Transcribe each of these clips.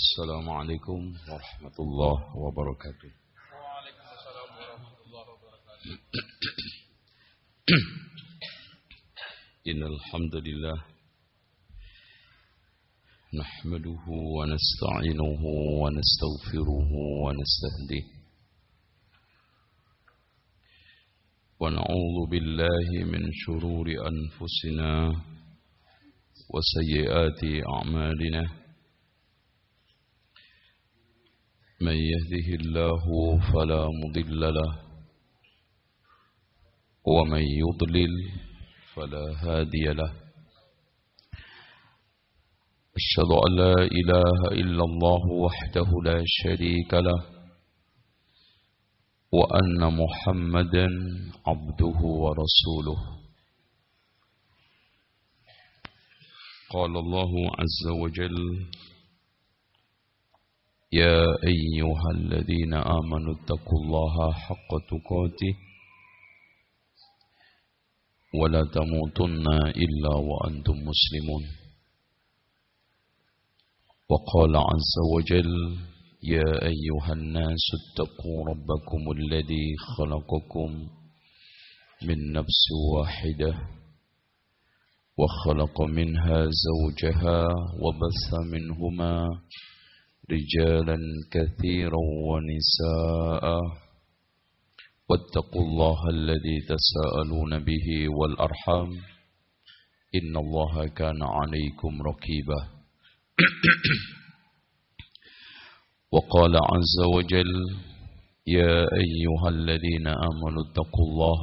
السلام عليكم ورحمة الله وبركاته وعليكم السلام ورحمة الله وبركاته. إن الحمد لله نحمده ونستعينه ونستغفره ونستهديه. ونعوذ بالله من شرور أنفسنا وسيئات أعمالنا. من يهده الله فلا مضل له ومن يضلل فلا هادي له. أشهد أن لا إله إلا الله وحده لا شريك له وأن محمدا عبده ورسوله. قال الله عز وجل يا أيها الذين آمنوا اتقوا الله حق تقاته ولا تموتن إلا وأنتم مسلمون. وقال عز وجل يا أيها الناس اتقوا ربكم الذي خلقكم من نفس واحدة وخلق منها زوجها وبث منهما رجالا كثيرا ونساء. واتقوا الله الذي تساءلون به والأرحام. إن الله كان عليكم رقيبا. وقال عز وجل يا أيها الذين آمنوا اتقوا الله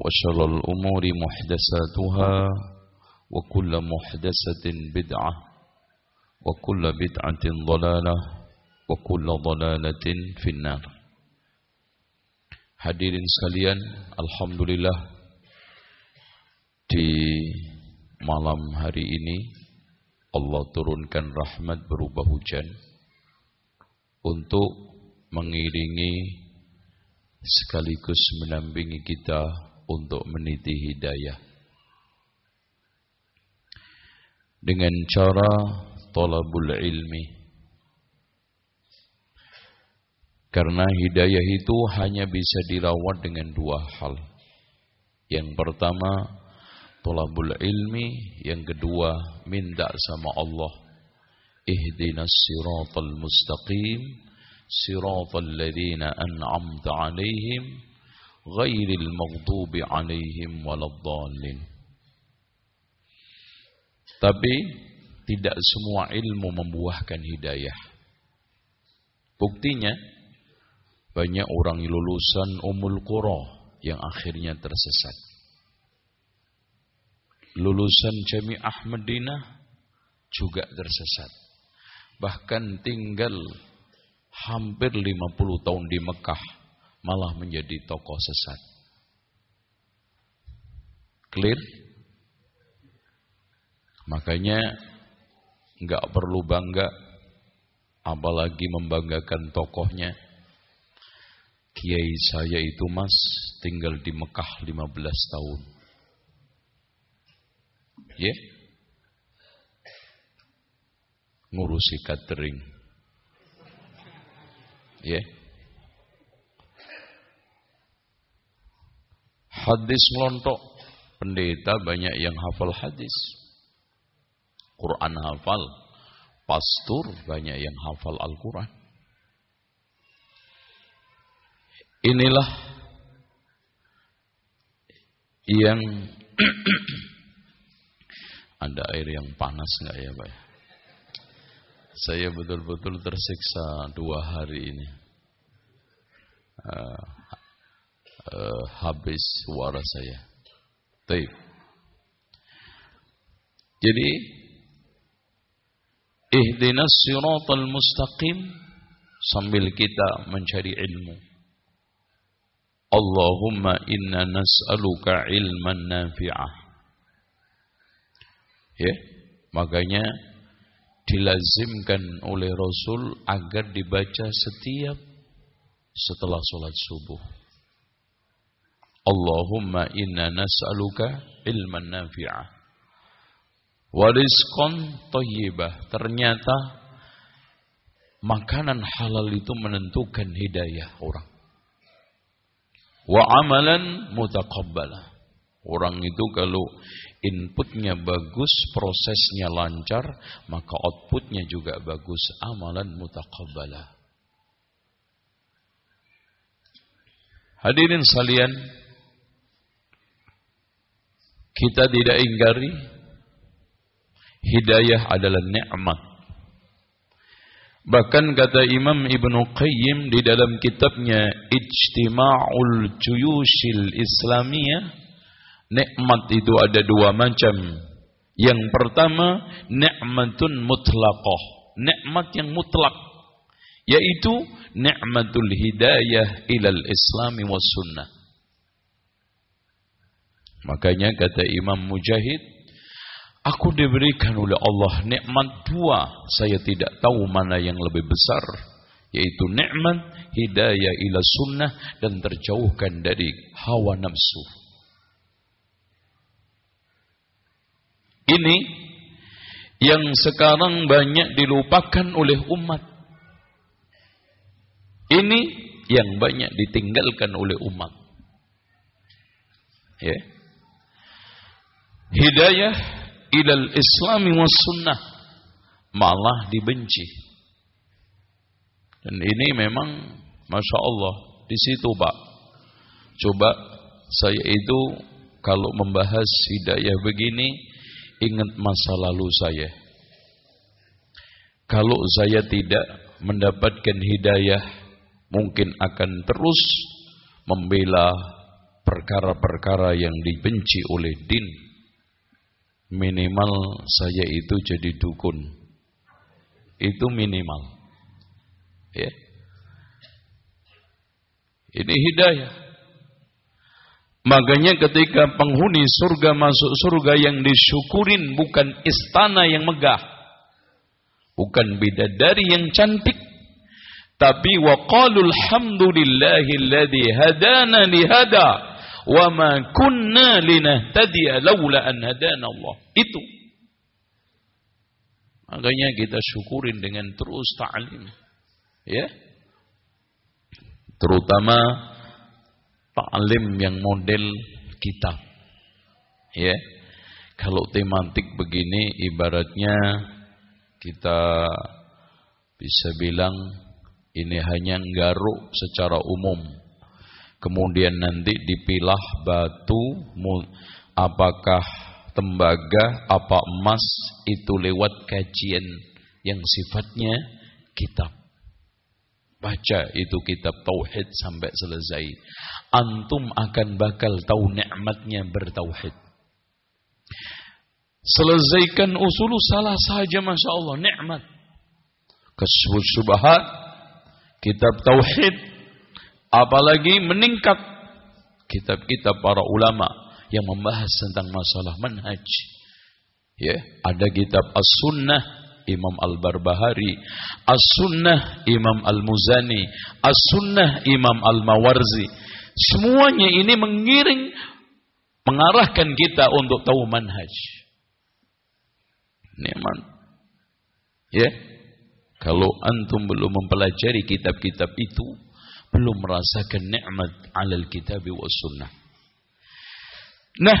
وشر الأمور محدثاتها وكل محدثة بدعة وكل بدعة ضلالة وكل ضلالة في النار Hadirin sekalian, Alhamdulillah di malam hari ini Allah turunkan rahmat berupa hujan untuk mengiringi sekaligus menampingi kita untuk meniti hidayah. Dengan cara tolabul ilmi. Karena hidayah itu hanya bisa dirawat dengan dua hal. Yang pertama, tolabul ilmi. Yang kedua, minta sama Allah. Ihdinas siratal mustaqim. Siratal ladhina an'amta alaihim. Ghairil maghdubi alaihim waladdallin. Tapi tidak semua ilmu membuahkan hidayah. Buktinya, banyak orang lulusan umul qura yang akhirnya tersesat. Lulusan Jami'ah Madinah juga tersesat. Bahkan tinggal hampir 50 tahun di Mekah malah menjadi tokoh sesat. Clear? Makanya nggak perlu bangga apalagi membanggakan tokohnya Kiai saya itu mas tinggal di Mekah 15 tahun. Ya? Yeah? Ngurusi catering. Ya? Yeah? Hadis melontok. Pendeta banyak yang hafal hadis. Quran hafal. Pastur banyak yang hafal Al-Quran. Inilah yang ada air yang panas nggak ya Pak? Saya betul-betul tersiksa dua hari ini. Uh, uh, habis suara saya. Taib. Jadi ihdinas siratal mustaqim sambil kita mencari ilmu. Allahumma inna nas'aluka ilman nafi'ah. Ya, makanya dilazimkan oleh Rasul agar dibaca setiap setelah sholat subuh. Allahumma inna nas'aluka ilman nafi'ah. Warizqan tayyibah. Ternyata makanan halal itu menentukan hidayah orang. Wa amalan mutaqabbalah. Orang itu kalau inputnya bagus, prosesnya lancar, maka outputnya juga bagus. Amalan mutaqabbalah. Hadirin salian, kita tidak ingkari hidayah adalah nikmat. Bahkan kata Imam Ibn Qayyim di dalam kitabnya Ijtima'ul Juyushil Islamiyah, nikmat itu ada dua macam. Yang pertama, nikmatun mutlaqah, nikmat yang mutlak, yaitu nikmatul hidayah ilal islami was sunnah. Makanya kata Imam Mujahid, aku diberikan oleh Allah nikmat dua, saya tidak tahu mana yang lebih besar, yaitu nikmat hidayah ila sunnah dan terjauhkan dari hawa nafsu. Ini yang sekarang banyak dilupakan oleh umat. Ini yang banyak ditinggalkan oleh umat. Ya. Yeah hidayah ilal islami was sunnah malah dibenci. Dan ini memang Masya Allah di situ Pak. Coba saya itu kalau membahas hidayah begini ingat masa lalu saya. Kalau saya tidak mendapatkan hidayah mungkin akan terus membela perkara-perkara yang dibenci oleh din minimal saya itu jadi dukun. Itu minimal. Ya. Ini hidayah. Makanya ketika penghuni surga masuk surga yang disyukurin bukan istana yang megah. Bukan bidadari yang cantik. Tapi waqalul hamdulillahilladzi hadana lihada wa ma kunna linahtadiya laula an hadana Allah. Itu. Makanya kita syukurin dengan terus ta'lim. Ya. Terutama ta'lim yang model kitab. Ya. Kalau tematik begini ibaratnya kita bisa bilang ini hanya garuk secara umum kemudian nanti dipilah batu apakah tembaga apa emas itu lewat kajian yang sifatnya kitab. Baca itu kitab tauhid sampai selesai. Antum akan bakal tahu nikmatnya bertauhid. Selesaikan usul salah saja masya Allah nikmat. Subahat kitab tauhid Apalagi meningkat kitab-kitab para ulama yang membahas tentang masalah manhaj. Ya, ada kitab As-Sunnah Imam Al-Barbahari, As-Sunnah Imam Al-Muzani, As-Sunnah Imam Al-Mawarzi. Semuanya ini mengiring mengarahkan kita untuk tahu manhaj. Nikmat. Ya. Kalau antum belum mempelajari kitab-kitab itu, belum merasakan nikmat alal kitab wa sunnah. Nah,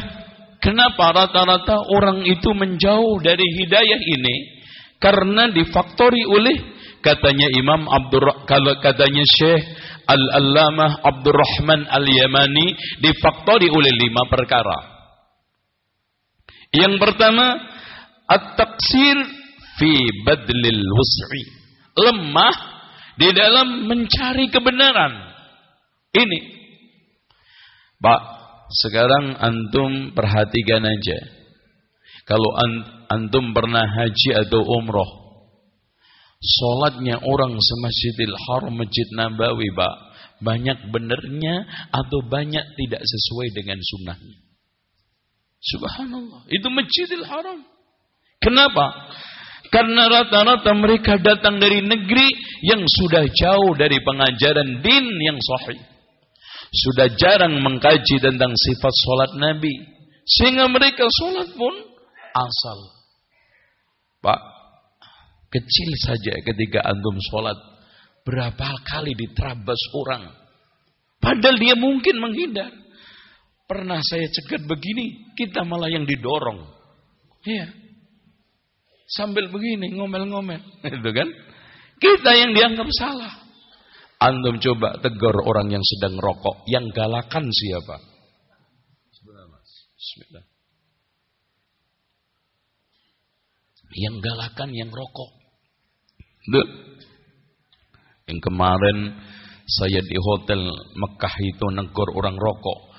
kenapa rata-rata orang itu menjauh dari hidayah ini? Karena difaktori oleh katanya Imam Abdur kalau katanya Syekh Al-Allamah Abdurrahman Al-Yamani difaktori oleh lima perkara. Yang pertama, at-taqsir fi badlil wus'i. Lemah di dalam mencari kebenaran. Ini. Pak, sekarang antum perhatikan aja. Kalau antum pernah haji atau umroh, Sholatnya orang semasjidil haram masjid Nabawi, Pak. Banyak benernya atau banyak tidak sesuai dengan sunnahnya. Subhanallah. Itu masjidil haram. Kenapa? Karena rata-rata mereka datang dari negeri yang sudah jauh dari pengajaran din yang sahih. Sudah jarang mengkaji tentang sifat sholat Nabi. Sehingga mereka sholat pun asal. Pak, kecil saja ketika antum sholat. Berapa kali diterabas orang. Padahal dia mungkin menghindar. Pernah saya cegat begini, kita malah yang didorong. Iya. Sambil begini, ngomel-ngomel. Itu kan? Kita yang dianggap salah. Antum coba tegur orang yang sedang rokok. Yang galakan siapa? Bismillah. Yang galakan yang rokok. Duh. Yang kemarin saya di hotel Mekah itu negor orang rokok.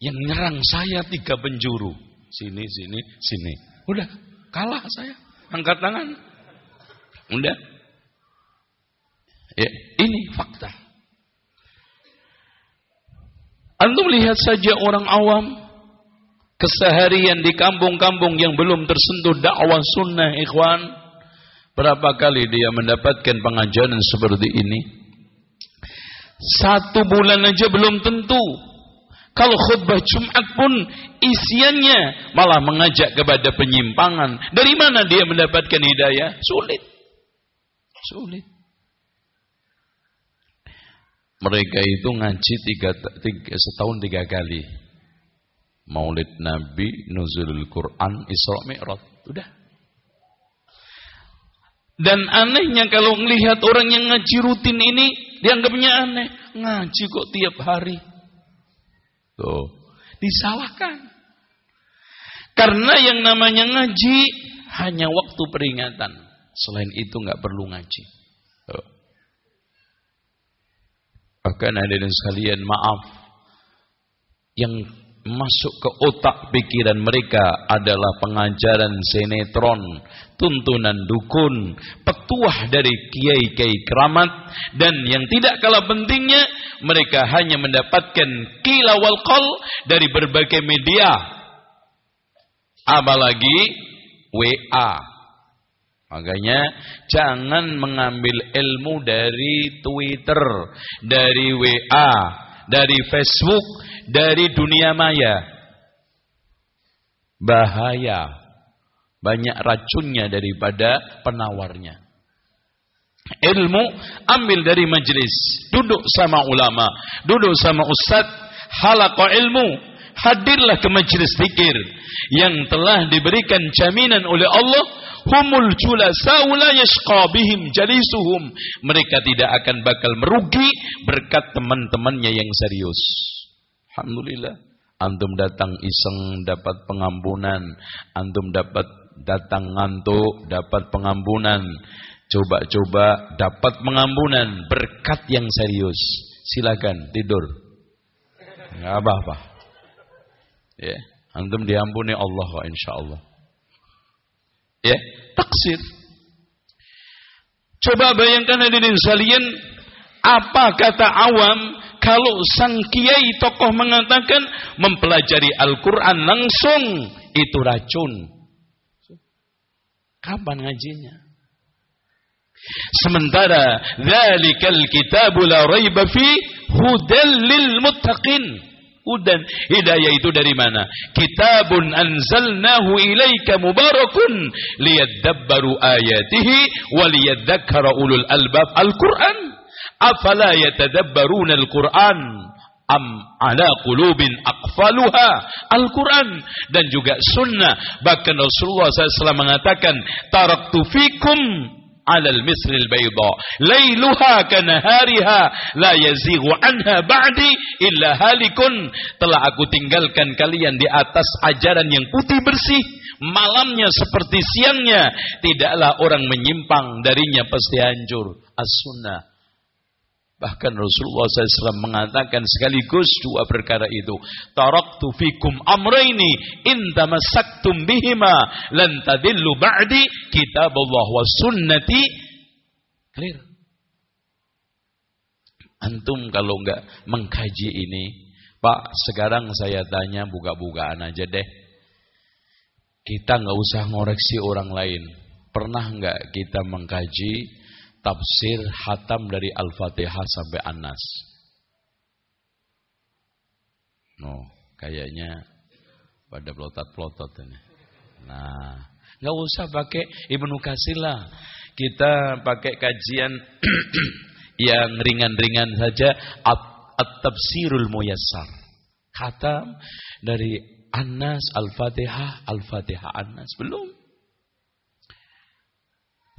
Yang nyerang saya tiga penjuru. Sini, sini, sini. Udah, kalah saya. Angkat tangan. Udah. Ya, ini fakta. Antum lihat saja orang awam keseharian di kampung-kampung yang belum tersentuh dakwah sunnah ikhwan. Berapa kali dia mendapatkan pengajaran seperti ini? Satu bulan aja belum tentu kalau khutbah Jumat pun isiannya malah mengajak kepada penyimpangan. Dari mana dia mendapatkan hidayah? Sulit. Sulit. Mereka itu ngaji tiga, tiga, setahun tiga kali. Maulid Nabi, Nuzulul Quran, Isra Mi'raj. Udah. Dan anehnya kalau melihat orang yang ngaji rutin ini, dianggapnya aneh. Ngaji kok tiap hari. Tuh, disalahkan. Karena yang namanya ngaji hanya waktu peringatan. Selain itu nggak perlu ngaji. Tuh. Bahkan hadirin sekalian, maaf. Yang masuk ke otak pikiran mereka adalah pengajaran sinetron, tuntunan dukun, petuah dari kiai-kiai keramat dan yang tidak kalah pentingnya mereka hanya mendapatkan kila wal qal dari berbagai media. Apalagi WA. Makanya jangan mengambil ilmu dari Twitter, dari WA, dari Facebook, dari dunia maya. Bahaya. Banyak racunnya daripada penawarnya. Ilmu ambil dari majlis, duduk sama ulama, duduk sama ustaz, halaqa ilmu, hadirlah ke majlis zikir yang telah diberikan jaminan oleh Allah humul julasau la yashqa bihim jalisuhum mereka tidak akan bakal merugi berkat teman-temannya yang serius Alhamdulillah. Antum datang iseng dapat pengampunan. Antum dapat datang ngantuk dapat pengampunan. Coba-coba dapat pengampunan. Berkat yang serius. Silakan tidur. Enggak apa-apa. Ya, antum diampuni Allah insya Allah. Ya, taksir. Coba bayangkan hadirin sekalian apa kata awam kalau sang kiai tokoh mengatakan mempelajari Al-Quran langsung itu racun. Kapan ngajinya? Sementara dzalikal kitabu la raiba fi hudal lil muttaqin. Hudan hidayah itu dari mana? Kitabun anzalnahu ilaika mubarakun liyadabbaru ayatihi wa liyadzakkara ulul albab. Al-Qur'an afala yatadabbaruna al-Qur'an am ala qulubin aqfaluha Al-Quran dan juga sunnah bahkan Rasulullah SAW mengatakan taraktu fikum ala al-misril bayda. Lailuha kanahariha la yazighu anha ba'di illa halikun. Telah aku tinggalkan kalian di atas ajaran yang putih bersih. Malamnya seperti siangnya. Tidaklah orang menyimpang darinya pasti hancur. As-sunnah Bahkan Rasulullah SAW mengatakan sekaligus dua perkara itu. Taraktu fikum amraini intamasaktum bihima lan tadillu ba'di Allah wa sunnati Clear. Antum kalau nggak mengkaji ini, Pak, sekarang saya tanya buka-bukaan aja deh. Kita nggak usah ngoreksi orang lain. Pernah nggak kita mengkaji tafsir hatam dari Al-Fatihah sampai An-Nas? No, kayaknya pada pelotot-pelotot ini. Nah, nggak usah pakai Ibnu Kasir. Kita pakai kajian yang ringan-ringan saja At-Tafsirul Muyassar. Kata dari Anas Al-Fatihah, Al-Fatihah Anas. Belum.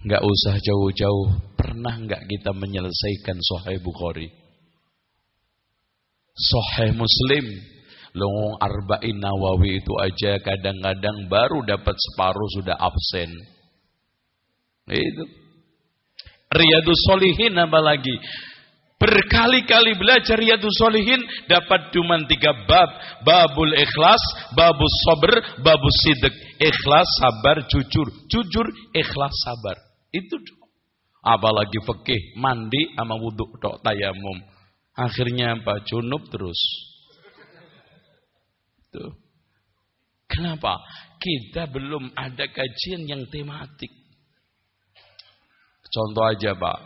Enggak usah jauh-jauh. Pernah enggak kita menyelesaikan Sahih Bukhari? Sahih Muslim. Longong Arba'in Nawawi itu aja kadang-kadang baru dapat separuh sudah absen. Itu. Riyadus Solihin apa lagi? Berkali-kali belajar Riyadus Solihin dapat cuma tiga bab. Babul ikhlas, babus sober, babus sidq. Ikhlas, sabar, jujur. Jujur, ikhlas, sabar. Itu Apalagi fikih, mandi sama wudhu tok tayamum. Akhirnya apa? Junub terus. Tuh. Kenapa? Kita belum ada kajian yang tematik. Contoh aja Pak,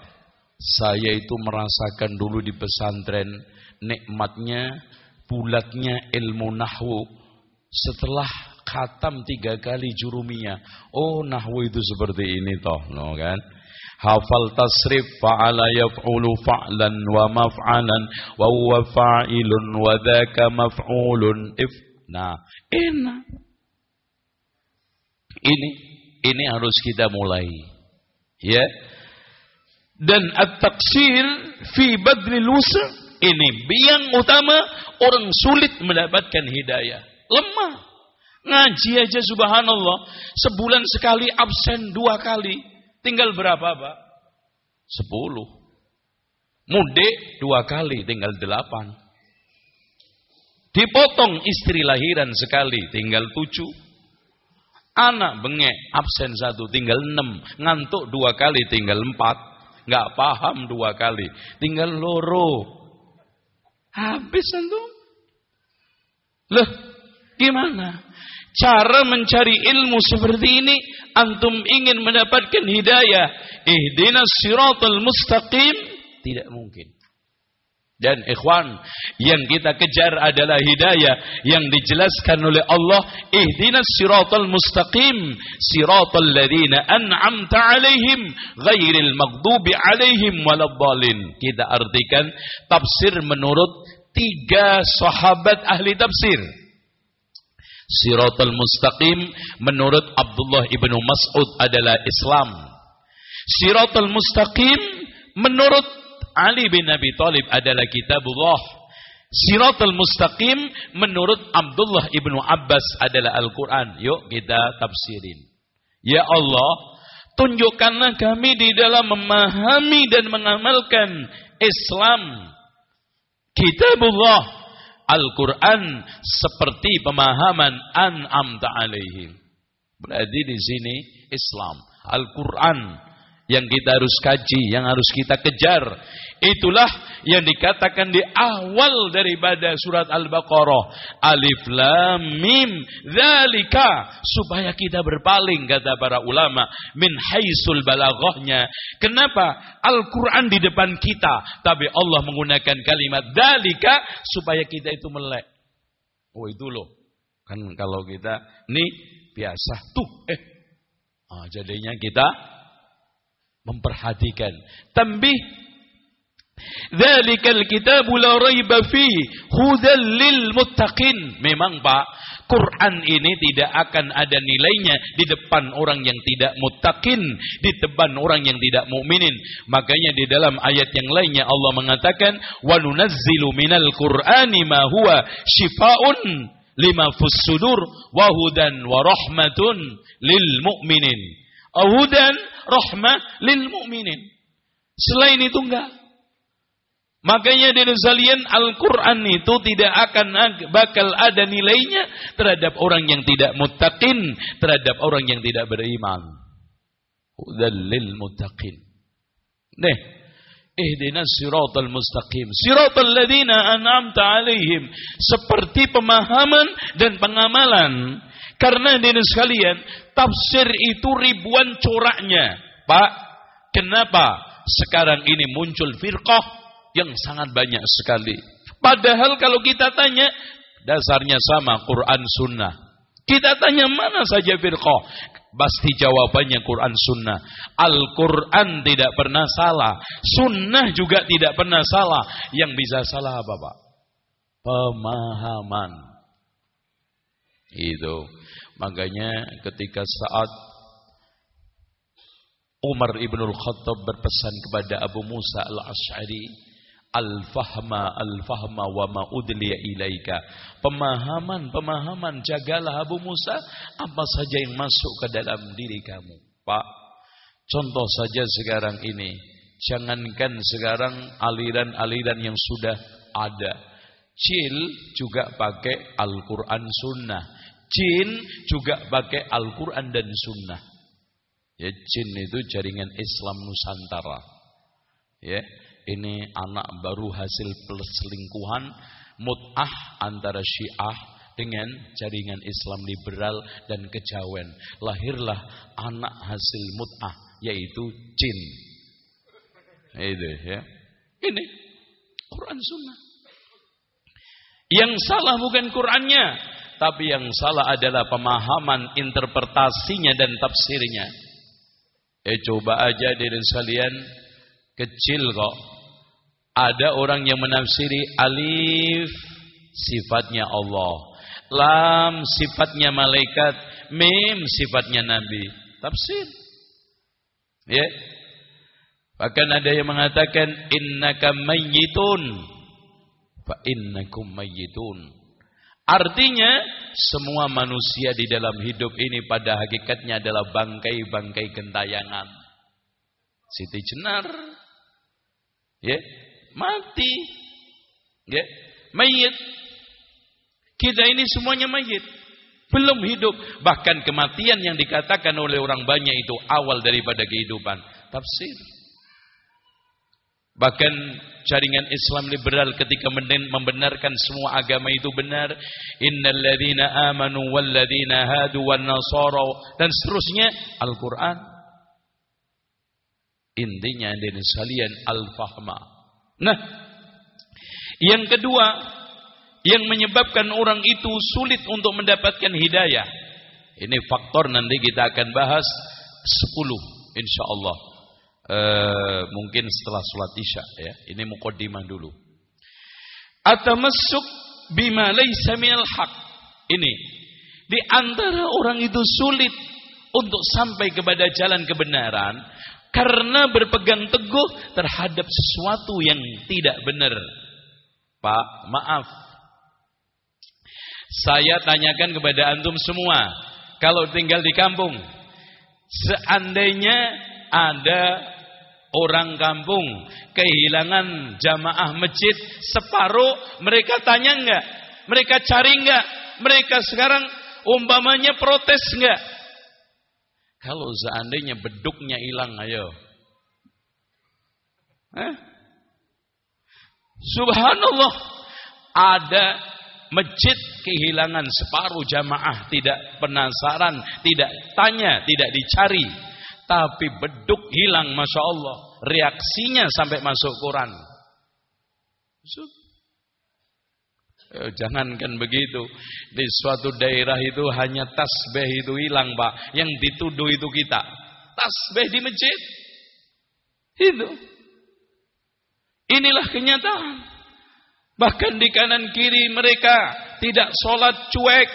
saya itu merasakan dulu di pesantren nikmatnya bulatnya ilmu nahwu setelah khatam tiga kali jurumiyah. Oh nahwu itu seperti ini toh, no kan? Hafal tasrif fa'ala yaf'ulu fa'lan wa maf'alan wa huwa fa'ilun wa dhaka maf'ulun if. Nah, enak. Ini ini harus kita mulai. Ya, dan at-taksir fi badril wusr ini yang utama orang sulit mendapatkan hidayah. Lemah. Ngaji aja subhanallah. Sebulan sekali absen dua kali. Tinggal berapa pak? Sepuluh. Mudik dua kali tinggal delapan. Dipotong istri lahiran sekali tinggal tujuh. Anak bengek absen satu tinggal enam. Ngantuk dua kali tinggal empat nggak paham dua kali, tinggal loro. Habis antum. Loh, gimana? Cara mencari ilmu seperti ini, antum ingin mendapatkan hidayah, ihdinas siratal mustaqim, tidak mungkin. Dan ikhwan, yang kita kejar adalah hidayah yang dijelaskan oleh Allah, ihdinas siratal mustaqim, siratal ladina an'amta alaihim, ghairil maghdubi alaihim waladhdallin. Kita artikan tafsir menurut tiga sahabat ahli tafsir. Siratal mustaqim menurut Abdullah ibnu Mas'ud adalah Islam. Siratal mustaqim menurut Ali bin Abi Thalib adalah kitabullah. Siratul mustaqim menurut Abdullah ibnu Abbas adalah Al-Quran. Yuk kita tafsirin. Ya Allah, tunjukkanlah kami di dalam memahami dan mengamalkan Islam. Kitabullah, Al-Quran seperti pemahaman an'amta alaihim. Berarti di sini Islam, Al-Quran yang kita harus kaji, yang harus kita kejar. Itulah yang dikatakan di awal daripada surat Al-Baqarah. Alif Lam Mim. Zalika. Supaya kita berpaling, kata para ulama. Min haisul balaghahnya. Kenapa? Al-Quran di depan kita. Tapi Allah menggunakan kalimat Zalika. Supaya kita itu melek. Oh itu loh. Kan kalau kita, nih biasa. Tuh, eh. Oh, jadinya kita memperhatikan. Tambih Dzalikal kitabu la raiba fi hudal lil muttaqin. Memang Pak, Quran ini tidak akan ada nilainya di depan orang yang tidak muttaqin, di depan orang yang tidak mukminin. Makanya di dalam ayat yang lainnya Allah mengatakan, "Wa nunazzilu minal Qur'ani ma huwa shifaa'un lima fus sudur wa hudan wa rahmatun lil mu'minin." Hudan rahmah lil mu'minin. Selain itu enggak. Makanya di sekalian Al-Quran itu tidak akan bakal ada nilainya terhadap orang yang tidak mutakin, terhadap orang yang tidak beriman. Hudan lil mutaqin. Nih, ihdinas siratal mustaqim. Siratal ladzina an'amta alaihim. Seperti pemahaman dan pengamalan. Karena dinas sekalian, tafsir itu ribuan coraknya. Pak, kenapa sekarang ini muncul firqah yang sangat banyak sekali? Padahal kalau kita tanya, dasarnya sama Quran Sunnah. Kita tanya mana saja firqah? Pasti jawabannya Quran Sunnah. Al-Quran tidak pernah salah. Sunnah juga tidak pernah salah. Yang bisa salah apa Pak? Pemahaman. Itu. Makanya ketika saat Umar ibnul Khattab berpesan kepada Abu Musa al-Ash'ari Al-fahma al-fahma wa ma udliya ilaika. Pemahaman, pemahaman jagalah Abu Musa apa saja yang masuk ke dalam diri kamu. Pak, contoh saja sekarang ini. Jangankan sekarang aliran-aliran yang sudah ada. Cil juga pakai Al-Quran Sunnah. Jin juga pakai Al-Quran dan Sunnah. Ya, jin itu jaringan Islam Nusantara. Ya, ini anak baru hasil perselingkuhan mut'ah antara Syiah dengan jaringan Islam liberal dan kejawen. Lahirlah anak hasil mut'ah yaitu jin. Itu ya. Ini Quran Sunnah. Yang salah bukan Qurannya, tapi yang salah adalah pemahaman, interpretasinya dan tafsirnya. Eh coba aja diri sekalian kecil kok. Ada orang yang menafsiri alif sifatnya Allah. Lam sifatnya malaikat. Mim sifatnya Nabi. Tafsir. Ya. Bahkan ada yang mengatakan innaka mayyitun fa innakum mayyitun. Artinya semua manusia di dalam hidup ini pada hakikatnya adalah bangkai-bangkai gentayangan. Siti Jenar ya mati ya mayit. Kita ini semuanya mayit. Belum hidup. Bahkan kematian yang dikatakan oleh orang banyak itu awal daripada kehidupan. Tafsir bahkan jaringan Islam liberal ketika membenarkan semua agama itu benar innalladzina amanu walladzina hadu wan nasara dan seterusnya Al-Qur'an Intinya dari sekalian al-fahma. Nah, yang kedua yang menyebabkan orang itu sulit untuk mendapatkan hidayah. Ini faktor nanti kita akan bahas 10 insyaallah. E, mungkin setelah sholat isya ya. Ini mukaddimah dulu. Atamassuk bima laysa minal haq. Ini di antara orang itu sulit untuk sampai kepada jalan kebenaran karena berpegang teguh terhadap sesuatu yang tidak benar. Pak, maaf. Saya tanyakan kepada antum semua, kalau tinggal di kampung, seandainya ada orang kampung kehilangan jamaah masjid separuh, mereka tanya enggak? Mereka cari enggak? Mereka sekarang umpamanya protes enggak? Kalau seandainya beduknya hilang, ayo. Eh? Subhanallah. Ada masjid kehilangan separuh jamaah. Tidak penasaran, tidak tanya, tidak dicari. Tapi beduk hilang, Masya Allah. Reaksinya sampai masuk Quran. Eh, jangankan begitu. Di suatu daerah itu hanya tasbih itu hilang, Pak. Yang dituduh itu kita. Tasbih di masjid. Itu. Inilah kenyataan. Bahkan di kanan kiri mereka tidak sholat cuek.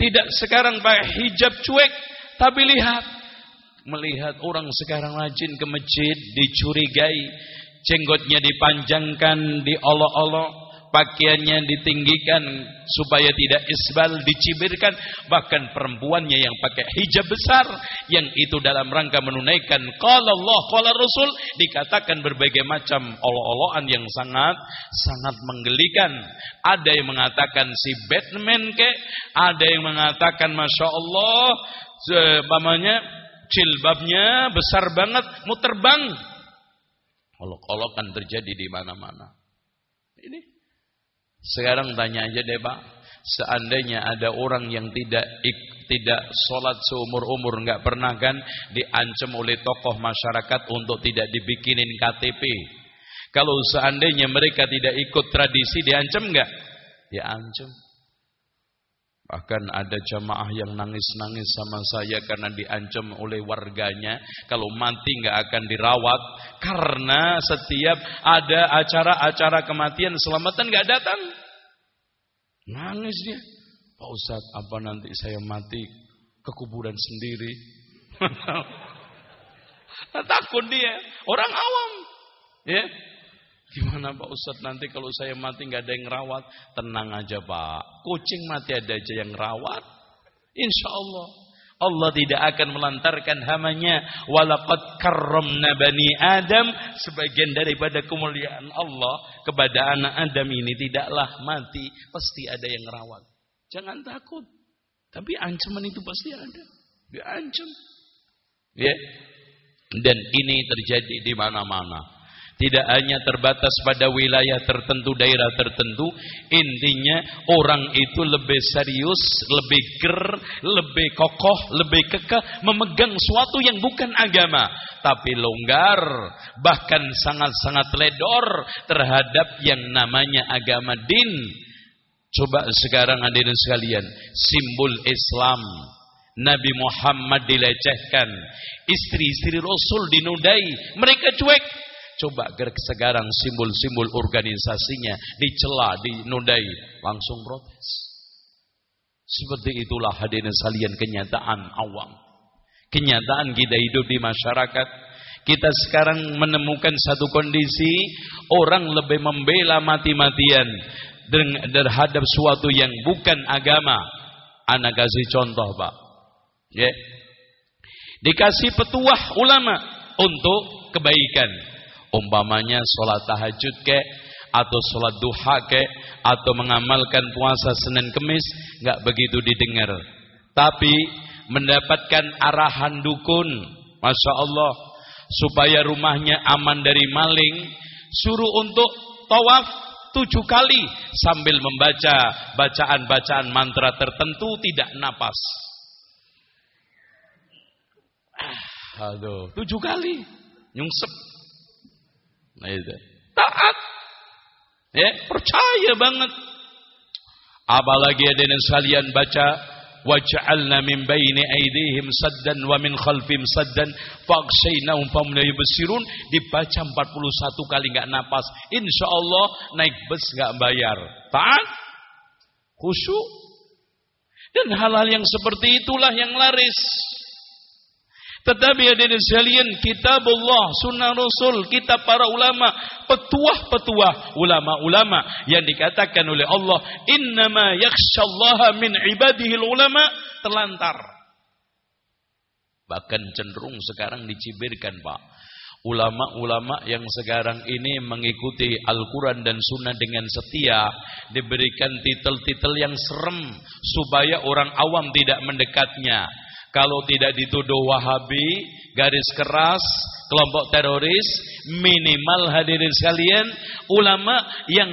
Tidak sekarang pakai hijab cuek. Tapi lihat. Melihat orang sekarang rajin ke masjid. Dicurigai. Jenggotnya dipanjangkan. Diolok-olok pakaiannya ditinggikan supaya tidak isbal, dicibirkan, bahkan perempuannya yang pakai hijab besar yang itu dalam rangka menunaikan qala Allah, qala Rasul dikatakan berbagai macam olo-oloan yang sangat sangat menggelikan. Ada yang mengatakan si Batman ke, ada yang mengatakan Masya Allah, pamannya jilbabnya besar banget, mau terbang. Olok-olokan terjadi di mana-mana. Ini. Sekarang tanya aja deh Pak. Seandainya ada orang yang tidak tidak sholat seumur umur nggak pernah kan diancam oleh tokoh masyarakat untuk tidak dibikinin KTP. Kalau seandainya mereka tidak ikut tradisi diancam nggak? Diancam. Bahkan ada jamaah yang nangis-nangis sama saya karena diancam oleh warganya kalau mati nggak akan dirawat karena setiap ada acara-acara kematian selamatan nggak datang. Nangis dia. Pak Ustadz, apa nanti saya mati ke kuburan sendiri? Takut dia, orang awam. Ya, Gimana Pak Ustadz nanti kalau saya mati nggak ada yang rawat? Tenang aja Pak. Kucing mati ada aja yang rawat. Insya Allah. Allah tidak akan melantarkan hamanya. Walaqad karramna bani Adam. Sebagian daripada kemuliaan Allah kepada anak Adam ini tidaklah mati. Pasti ada yang rawat. Jangan takut. Tapi ancaman itu pasti ada. Diancam. Ya. Dan ini terjadi di mana-mana. Tidak hanya terbatas pada wilayah tertentu, daerah tertentu. Intinya orang itu lebih serius, lebih ger, lebih kokoh, lebih kekeh memegang suatu yang bukan agama. Tapi longgar, bahkan sangat-sangat ledor terhadap yang namanya agama din. Coba sekarang hadirin sekalian, simbol Islam. Nabi Muhammad dilecehkan, istri-istri Rasul dinudai, mereka cuek, Coba sekarang simbol-simbol organisasinya dicela, dinundai, langsung protes. Seperti itulah hadirin salian kenyataan awam. Kenyataan kita hidup di masyarakat. Kita sekarang menemukan satu kondisi orang lebih membela mati-matian terhadap suatu yang bukan agama. Anak kasih contoh, Pak. Ya. Dikasih petuah ulama untuk kebaikan Umpamanya sholat tahajud ke atau sholat duha ke atau mengamalkan puasa Senin Kemis nggak begitu didengar. Tapi mendapatkan arahan dukun, masya Allah, supaya rumahnya aman dari maling, suruh untuk tawaf tujuh kali sambil membaca bacaan-bacaan mantra tertentu tidak napas. Ah, aduh, tujuh kali nyungsep Nah itu. Taat. Ya, percaya banget. Apalagi ada yang sekalian baca waj'alna min baini aydihim saddan wa min khalfihim saddan faqshaynahum fahum la yubsirun dibaca 41 kali enggak napas insyaallah naik bus enggak bayar taat khusyuk dan hal-hal yang seperti itulah yang laris tetapi ada di sekalian kitabullah, sunnah rasul, kitab para ulama, petuah-petuah ulama-ulama yang dikatakan oleh Allah, innama yakhshallaha min ibadihi ulama terlantar. Bahkan cenderung sekarang dicibirkan, Pak. Ulama-ulama yang sekarang ini mengikuti Al-Quran dan Sunnah dengan setia diberikan titel-titel yang serem supaya orang awam tidak mendekatnya kalau tidak dituduh Wahabi, garis keras, kelompok teroris, minimal hadirin sekalian, ulama yang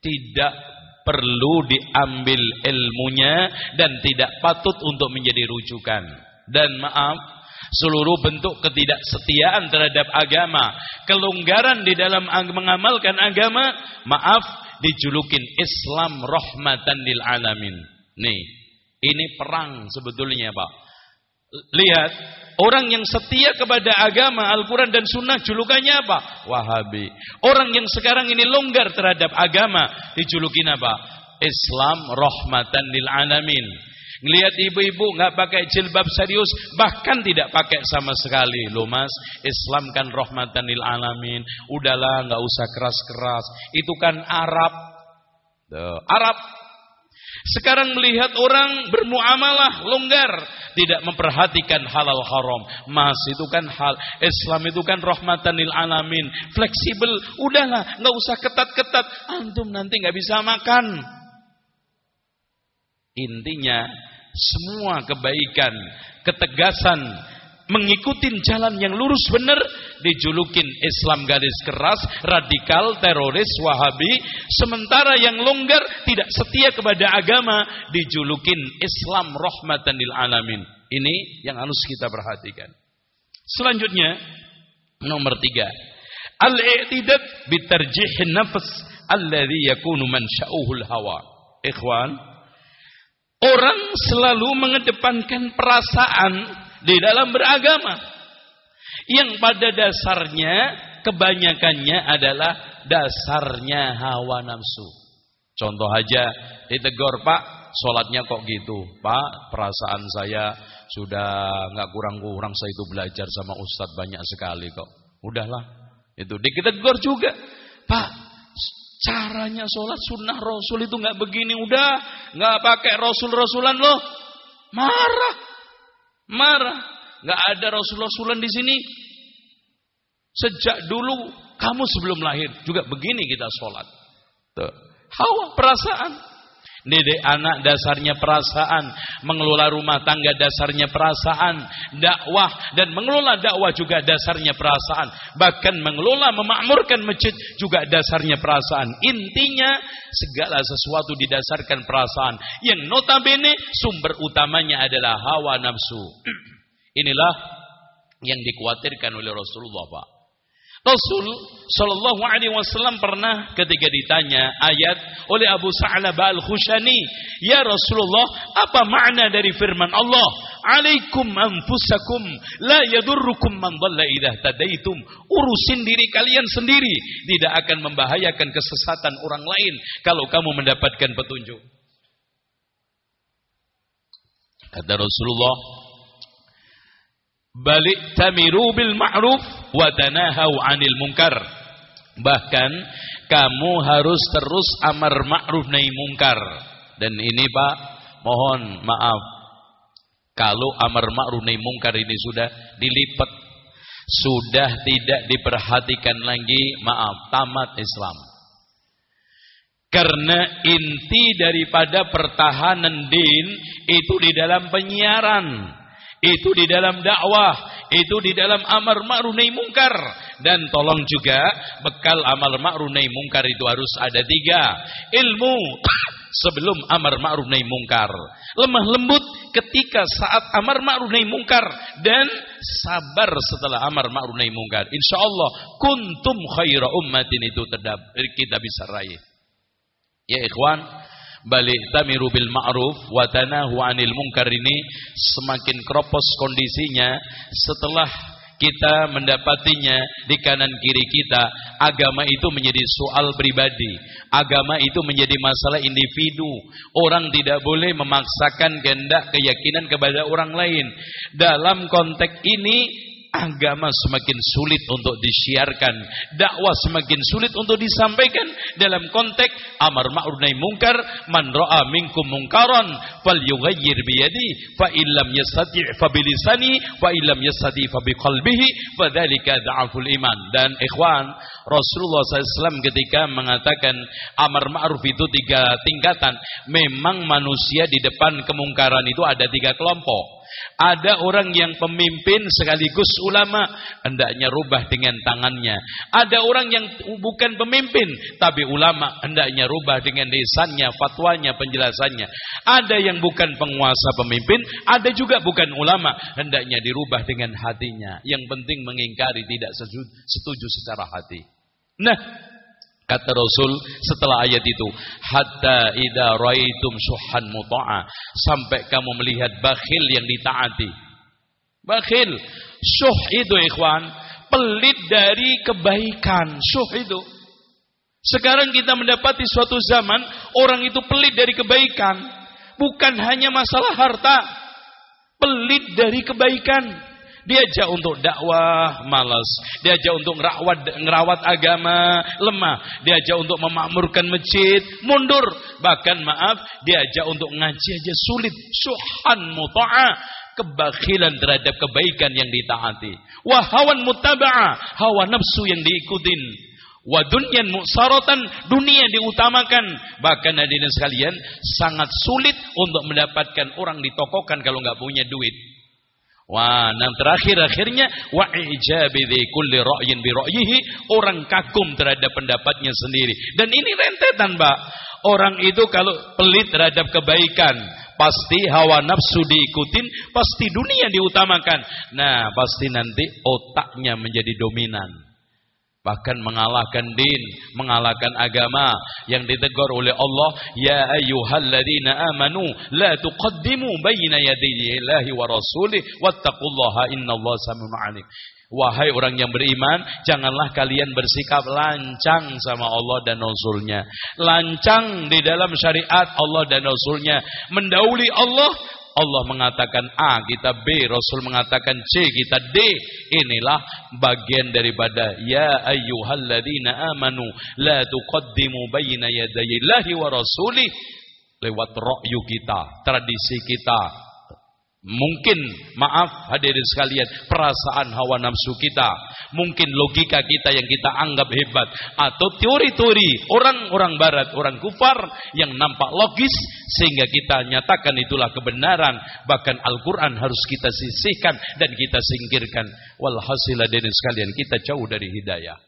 tidak perlu diambil ilmunya dan tidak patut untuk menjadi rujukan. Dan maaf, seluruh bentuk ketidaksetiaan terhadap agama, kelonggaran di dalam mengamalkan agama, maaf dijulukin Islam rahmatan lil alamin. Nih, ini perang sebetulnya, Pak. Lihat, orang yang setia kepada agama Al-Quran dan Sunnah julukannya apa? Wahabi. Orang yang sekarang ini longgar terhadap agama dijulukin apa? Islam rahmatan lil alamin. Ngelihat ibu-ibu nggak pakai jilbab serius, bahkan tidak pakai sama sekali. Loh mas, Islam kan rahmatan lil alamin. Udahlah, nggak usah keras-keras. Itu kan Arab. Arab. Sekarang melihat orang bermuamalah longgar tidak memperhatikan halal haram. Mas itu kan hal Islam itu kan rahmatan lil alamin, fleksibel. Udahlah, nggak usah ketat-ketat. Antum nanti nggak bisa makan. Intinya semua kebaikan, ketegasan mengikuti jalan yang lurus benar dijulukin Islam garis keras, radikal, teroris, wahabi. Sementara yang longgar tidak setia kepada agama dijulukin Islam rahmatan lil alamin. Ini yang harus kita perhatikan. Selanjutnya nomor tiga. Al-i'tidad bitarjih nafs alladhi yakunu mansha'uhul hawa. Ikhwan, orang selalu mengedepankan perasaan di dalam beragama. Yang pada dasarnya kebanyakannya adalah dasarnya hawa nafsu. Contoh aja ditegur Pak, sholatnya kok gitu. Pak, perasaan saya sudah nggak kurang-kurang saya itu belajar sama Ustadz banyak sekali kok. Udahlah, itu ditegur juga. Pak, caranya sholat sunnah Rasul itu nggak begini. Udah, nggak pakai Rasul-Rasulan loh. Marah. Marah. Nggak ada Rasul-Rasulan di sini. Sejak dulu kamu sebelum lahir juga begini kita sholat. Tuh. Hawa perasaan. Didik anak dasarnya perasaan, mengelola rumah tangga dasarnya perasaan, dakwah dan mengelola dakwah juga dasarnya perasaan, bahkan mengelola memakmurkan masjid juga dasarnya perasaan. Intinya segala sesuatu didasarkan perasaan yang notabene sumber utamanya adalah hawa nafsu. Inilah yang dikhawatirkan oleh Rasulullah Pak. Rasul Shallallahu Alaihi Wasallam pernah ketika ditanya ayat oleh Abu Sa'labah al Khushani, ya Rasulullah, apa makna dari firman Allah? Alaikum anfusakum la yadurrukum man dhalla idza tadaitum. Urusin diri kalian sendiri, tidak akan membahayakan kesesatan orang lain kalau kamu mendapatkan petunjuk. Kata Rasulullah, balik tamiru bil ma'ruf wa tanahau 'anil munkar. Bahkan kamu harus terus amar ma'ruf nahi munkar. Dan ini Pak, mohon maaf. Kalau amar ma'ruf nahi munkar ini sudah dilipat, sudah tidak diperhatikan lagi, maaf, tamat Islam. Karena inti daripada pertahanan din itu di dalam penyiaran itu di dalam dakwah, itu di dalam amar ma'ruf nahi mungkar. Dan tolong juga bekal amar ma'ruf nahi mungkar itu harus ada tiga. Ilmu sebelum amar ma'ruf nahi mungkar. Lemah lembut ketika saat amar ma'ruf nahi mungkar dan sabar setelah amar ma'ruf nahi mungkar. Insyaallah kuntum khaira ummatin itu tetap kita bisa raih. Ya ikhwan balik tamiru bil ma'ruf wa tanahu 'anil munkar. Ini semakin kropos kondisinya setelah kita mendapatinya di kanan kiri kita. Agama itu menjadi soal pribadi. Agama itu menjadi masalah individu. Orang tidak boleh memaksakan kehendak keyakinan kepada orang lain. Dalam konteks ini agama semakin sulit untuk disiarkan, dakwah semakin sulit untuk disampaikan dalam konteks amar ma'ruf nahi mungkar, man ra'a minkum mungkaran falyughayyir bi yadi fa illam yastati' fa bi lisani fa illam yastati' fa bi qalbihi fa dzalika dha'ful iman. Dan ikhwan, Rasulullah SAW ketika mengatakan amar ma'ruf itu tiga tingkatan, memang manusia di depan kemungkaran itu ada tiga kelompok. Ada orang yang pemimpin sekaligus ulama, hendaknya rubah dengan tangannya. Ada orang yang bukan pemimpin, tapi ulama, hendaknya rubah dengan lisannya, fatwanya, penjelasannya. Ada yang bukan penguasa pemimpin, ada juga bukan ulama, hendaknya dirubah dengan hatinya. Yang penting mengingkari tidak setuju secara hati. Nah, Kata Rasul setelah ayat itu, hatta idza raitum suhan muta'a, sampai kamu melihat bakhil yang ditaati. Bakhil, syuh itu ikhwan, pelit dari kebaikan, syuh itu. Sekarang kita mendapati suatu zaman orang itu pelit dari kebaikan, bukan hanya masalah harta, pelit dari kebaikan. Diajak untuk dakwah, malas. Diajak untuk ngerawat, ngerawat agama, lemah. Diajak untuk memakmurkan masjid, mundur. Bahkan maaf, diajak untuk ngaji aja sulit. Suhan muta'a kebakhilan terhadap kebaikan yang ditaati. Wahawan mutaba'a, hawa nafsu yang diikutin. Wa dunyan mu'saratan, dunia diutamakan. Bahkan hadirin sekalian, sangat sulit untuk mendapatkan orang ditokokan kalau nggak punya duit. Wah, dan terakhir akhirnya wa ijabi kulli ra'yin bi ra'yihi, orang kagum terhadap pendapatnya sendiri. Dan ini rentetan, Mbak. Orang itu kalau pelit terhadap kebaikan, pasti hawa nafsu diikutin, pasti dunia diutamakan. Nah, pasti nanti otaknya menjadi dominan bahkan mengalahkan din, mengalahkan agama yang ditegur oleh Allah, ya ayyuhalladzina amanu la tuqaddimu baina yadayillahi wa rasulih wattaqullaha innallaha samiun alim. Wahai orang yang beriman, janganlah kalian bersikap lancang sama Allah dan Rasulnya. Lancang di dalam syariat Allah dan Rasulnya. Mendauli Allah, Allah mengatakan A, kita B, Rasul mengatakan C, kita D. Inilah bagian daripada ya ayyuhalladzina amanu la tuqaddimu baina yadayillahi wa rasulih lewat ra'yu kita, tradisi kita, Mungkin maaf hadirin sekalian perasaan hawa nafsu kita, mungkin logika kita yang kita anggap hebat. Atau teori-teori orang-orang barat, orang kufar yang nampak logis sehingga kita nyatakan itulah kebenaran, bahkan Al-Qur'an harus kita sisihkan dan kita singkirkan. Walhasil hadirin sekalian kita jauh dari hidayah.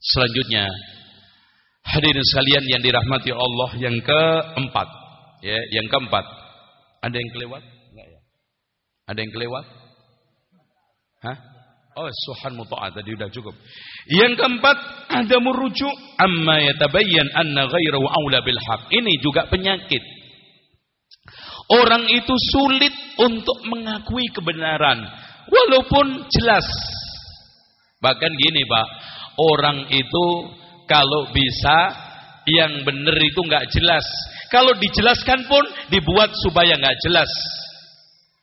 Selanjutnya hadirin sekalian yang dirahmati Allah yang keempat, ya, yang keempat ada yang kelewat? Enggak ya? Ada yang kelewat? Hah? Oh, suhan muta'at tadi sudah cukup. Yang keempat, ada merujuk amma yatabayyan anna ghairahu aula bil haq. Ini juga penyakit. Orang itu sulit untuk mengakui kebenaran walaupun jelas. Bahkan gini, Pak, orang itu kalau bisa yang benar itu nggak jelas, kalau dijelaskan pun dibuat supaya nggak jelas.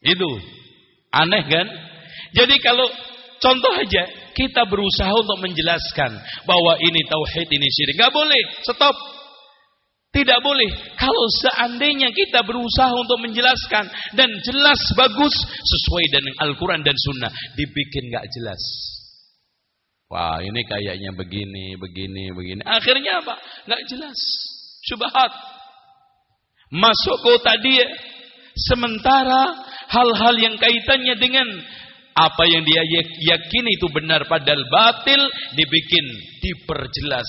Itu aneh kan? Jadi kalau contoh aja kita berusaha untuk menjelaskan bahwa ini tauhid ini syirik, nggak boleh. Stop. Tidak boleh. Kalau seandainya kita berusaha untuk menjelaskan dan jelas bagus sesuai dengan Al-Quran dan Sunnah, dibikin nggak jelas. Wah ini kayaknya begini, begini, begini. Akhirnya apa? Nggak jelas. Subhat masuk ke otak dia. Sementara hal-hal yang kaitannya dengan apa yang dia yakini itu benar padahal batil dibikin diperjelas.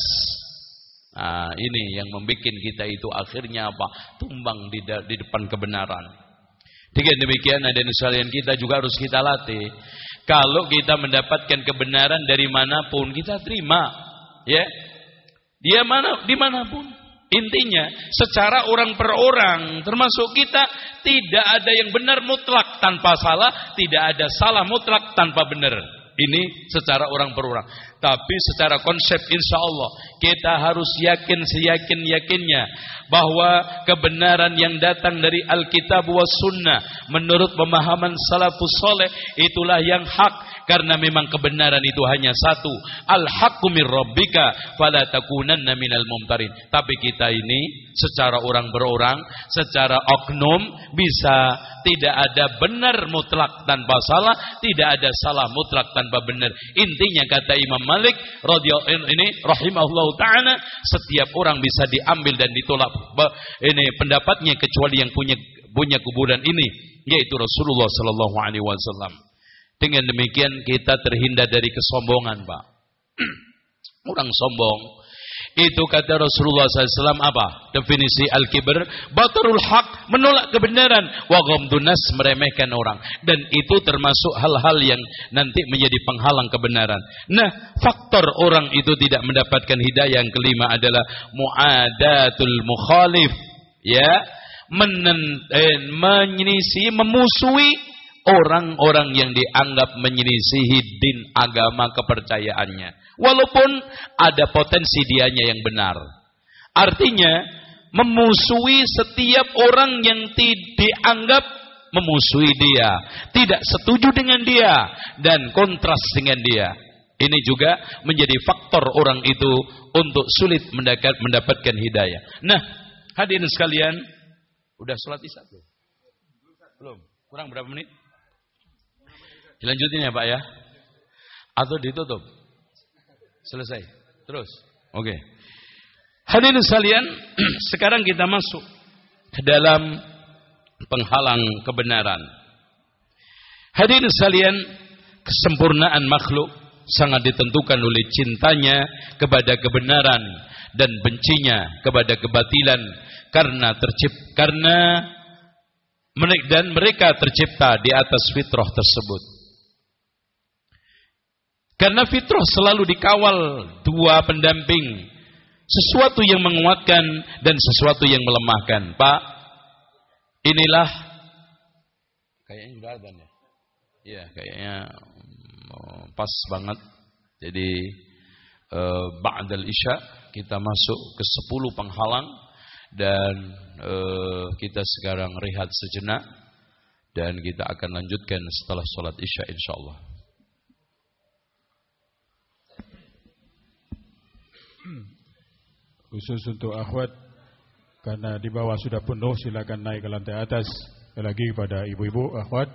Nah, ini yang membuat kita itu akhirnya apa? Tumbang di, di depan kebenaran. Dengan demikian ada sekalian kita juga harus kita latih. Kalau kita mendapatkan kebenaran dari mana pun kita terima, ya. Dia mana di mana pun. Intinya, secara orang per orang, termasuk kita, tidak ada yang benar mutlak tanpa salah, tidak ada salah mutlak tanpa benar. Ini secara orang per orang. Tapi secara konsep insya Allah, kita harus yakin seyakin-yakinnya bahwa kebenaran yang datang dari Alkitab wa Sunnah menurut pemahaman salafus soleh itulah yang hak. Karena memang kebenaran itu hanya satu. Al haqqu mir rabbika fala takunanna minal mumtarin. Tapi kita ini secara orang berorang secara oknum bisa tidak ada benar mutlak tanpa salah tidak ada salah mutlak tanpa benar. Intinya kata Imam Malik radhiyallahu ini rahimahullah taala setiap orang bisa diambil dan ditolak ini pendapatnya kecuali yang punya punya kuburan ini yaitu Rasulullah sallallahu alaihi wasallam dengan demikian kita terhindar dari kesombongan, Pak. Orang sombong. Itu kata Rasulullah SAW apa? Definisi al-kibr. Batarul haq. Menolak kebenaran. Wa ghamdunas meremehkan orang. Dan itu termasuk hal-hal yang nanti menjadi penghalang kebenaran. Nah, faktor orang itu tidak mendapatkan hidayah yang kelima adalah mu'adatul mukhalif. Ya. Menen, eh, menyisi, memusuhi orang-orang yang dianggap menyelisihi din agama kepercayaannya. Walaupun ada potensi dianya yang benar. Artinya, memusuhi setiap orang yang dianggap memusuhi dia. Tidak setuju dengan dia. Dan kontras dengan dia. Ini juga menjadi faktor orang itu untuk sulit mendapatkan hidayah. Nah, hadirin sekalian, udah sholat isya belum? Belum. Kurang berapa menit? Dilanjutin ya Pak ya? Atau ditutup? Selesai. Terus. Oke. Okay. Hadirin sekalian, sekarang kita masuk ke dalam penghalang kebenaran. Hadirin sekalian, kesempurnaan makhluk sangat ditentukan oleh cintanya kepada kebenaran dan bencinya kepada kebatilan karena tercipt karena dan mereka tercipta di atas fitrah tersebut. Karena fitrah selalu dikawal dua pendamping, sesuatu yang menguatkan dan sesuatu yang melemahkan. Pak, inilah kayaknya sudah ada ya. Iya, kayaknya mm, pas banget. Jadi eh, ba'dal isya kita masuk ke 10 penghalang dan uh, kita sekarang rehat sejenak dan kita akan lanjutkan setelah sholat isya insyaallah. Khusus untuk akhwat karena di bawah sudah penuh silakan naik ke lantai atas. Lagi kepada ibu-ibu akhwat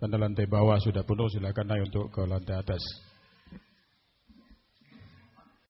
karena lantai bawah sudah penuh silakan naik untuk ke lantai atas.